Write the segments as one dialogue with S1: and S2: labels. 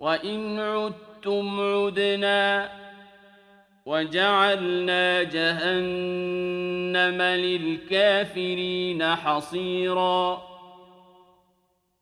S1: وإن عدتم عدنا وجعلنا جهنم للكافرين حصيراً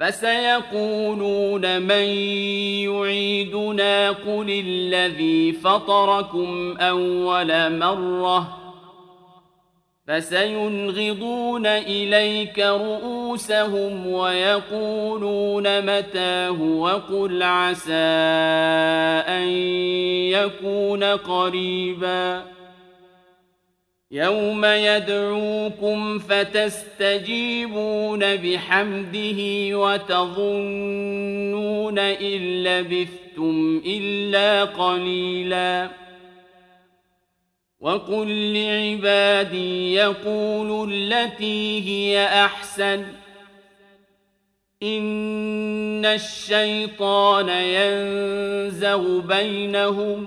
S1: فسيقولون من يعيدنا قل الذي فطركم أول مرة فسينغضون إليك رؤوسهم ويقولون متاه وقل عسى أن يكون قريبا يوم يدعوكم فتستجيبون بحمده وتظنون إن لبثتم إلا قليلاً وقل لعبادي يقولوا التي هي احسن ان الشيطان ينزغ بينهم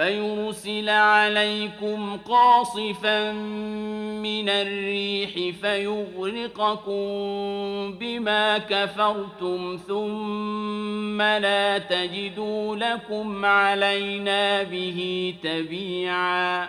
S1: فيرسل عليكم قاصفا من الريح فيغرقكم بما كفرتم ثم لا تجدوا لكم علينا به تبيعا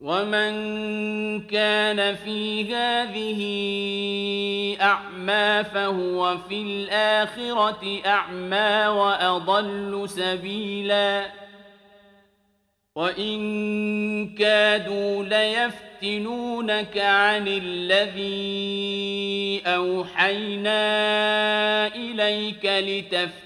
S1: ومن كان في هذه أعمى فهو في الآخرة أعمى وأضل سبيلاً وإن كادوا ليفتنونك عن الذي أوحينا إليك لتفتن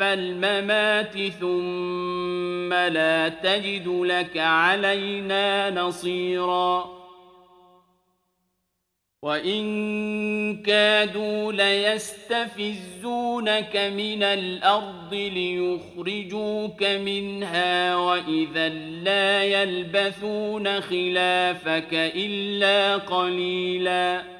S1: الممات ثم لا تجد لك علينا نصيرا. وإن كادوا ليستفزونك من الأرض ليخرجوك منها وإذا لا يلبثون خلافك إلا قليلاً.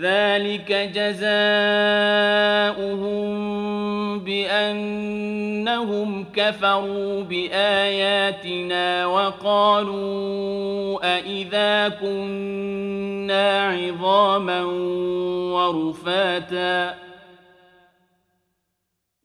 S1: ذلك جزاؤهم بانهم كفروا باياتنا وقالوا أإذا كنا عظاما ورفاتا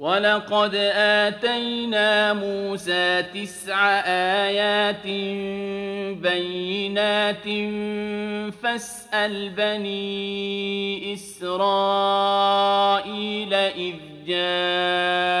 S1: ولقد آتينا موسى تسع آيات بينات فاسأل بني إسرائيل إذ جاءهم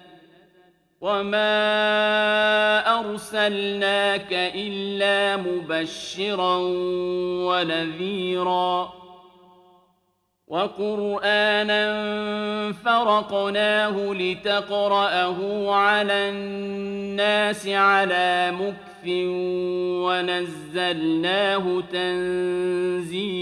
S1: وما أرسلناك إلا مبشرا ونذيرا وقرآنا فرقناه لتقرأه على الناس على مكث ونزلناه تنزيلا